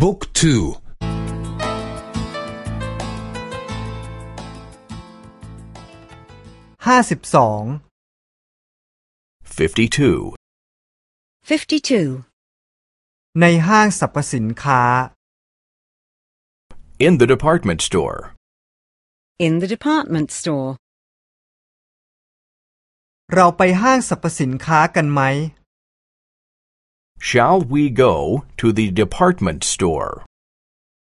บุ๊กทูห้าสิบสอง 52. 52. ในห้างสรรพสินค้า In the department store. In the department store. เราไปห้างสรรพสินค้ากันไหม Shall we go to the department store?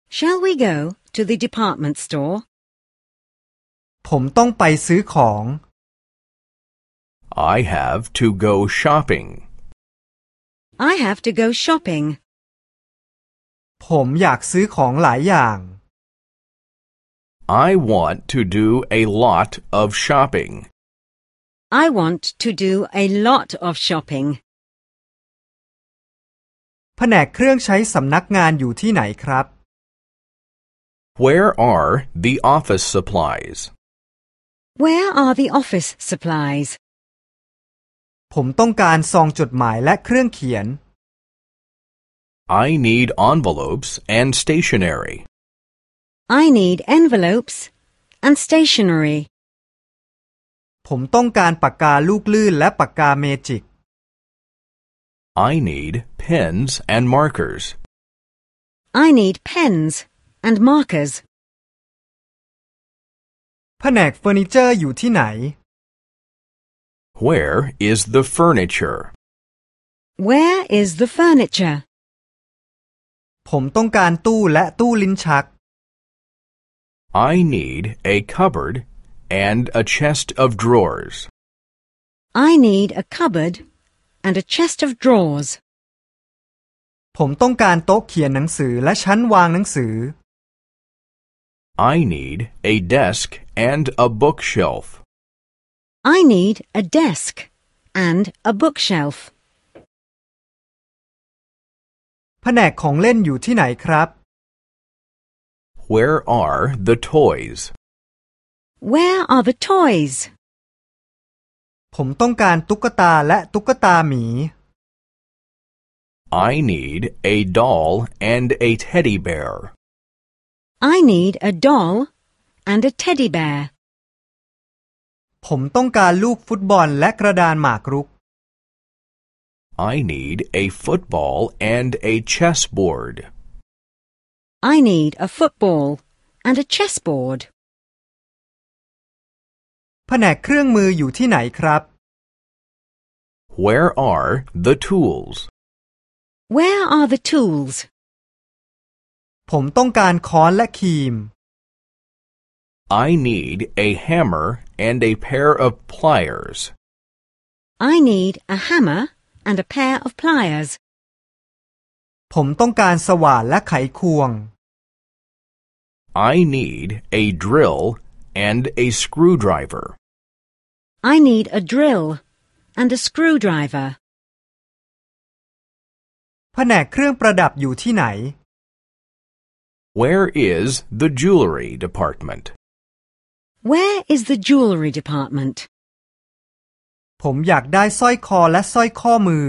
Shall we go to the department store? ผมต้องไปซื้อของ I have to go shopping. I have to go shopping. ผมอยากซื้อของหลายอย่าง I want to do a lot of shopping. I want to do a lot of shopping. แผนกเครื่องใช้สำนักงานอยู่ที่ไหนครับ Where are the office supplies? Where are the office supplies? ผมต้องการซองจดหมายและเครื่องเขียน I need envelopes and stationery. I need envelopes and stationery. ผมต้องการปากกาลูกลื่นและปากกาเมจิก I need pens and markers. I need pens and markers. แผนกเฟอร์นิเจอร์อยู่ที่ไหน Where is the furniture? Where is the furniture? ผมต้องการตู้และตู้ลิ้นชัก I need a cupboard and a chest of drawers. I need a cupboard and a chest of drawers. ผมต้องการโต๊ะเขียนหนังสือและชั้นวางหนังสือ I need a desk and a bookshelf. I need a desk and a bookshelf. แผนกของเล่นอยู่ที่ไหนครับ Where are the toys? Where are the toys? ผมต้องการตุ๊กตาและตุ๊กตาหมี I need a doll and a teddy bear. I need a doll and a teddy bear. ผมต้องการลูกฟุตบอลและกระดานหมากรุก I need a football and a chessboard. I need a football and a chessboard. แผนกเครื่องมืออยู่ที่ไหนครับ Where are the tools? Where are the tools? ผมต้องการค้อนและครีม I need a hammer and a pair of pliers. I need a hammer and a pair of pliers. ผมต้องการสว่านและไขควง I need a drill and a screwdriver. I need a drill and a screwdriver. แผนกเครื่องประดับอยู่ที่ไหน Where is the jewelry department? Where is the jewelry department? ผมอยากได้สร้อยคอและสร้อยข้อมือ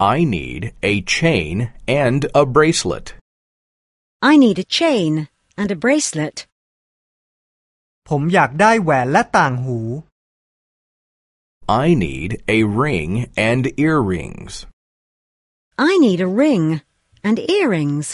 I need a chain and a bracelet. I need a chain and a bracelet. ผมอยากได้แหวนและต่างหู I need a ring and earrings. I need a ring and earrings.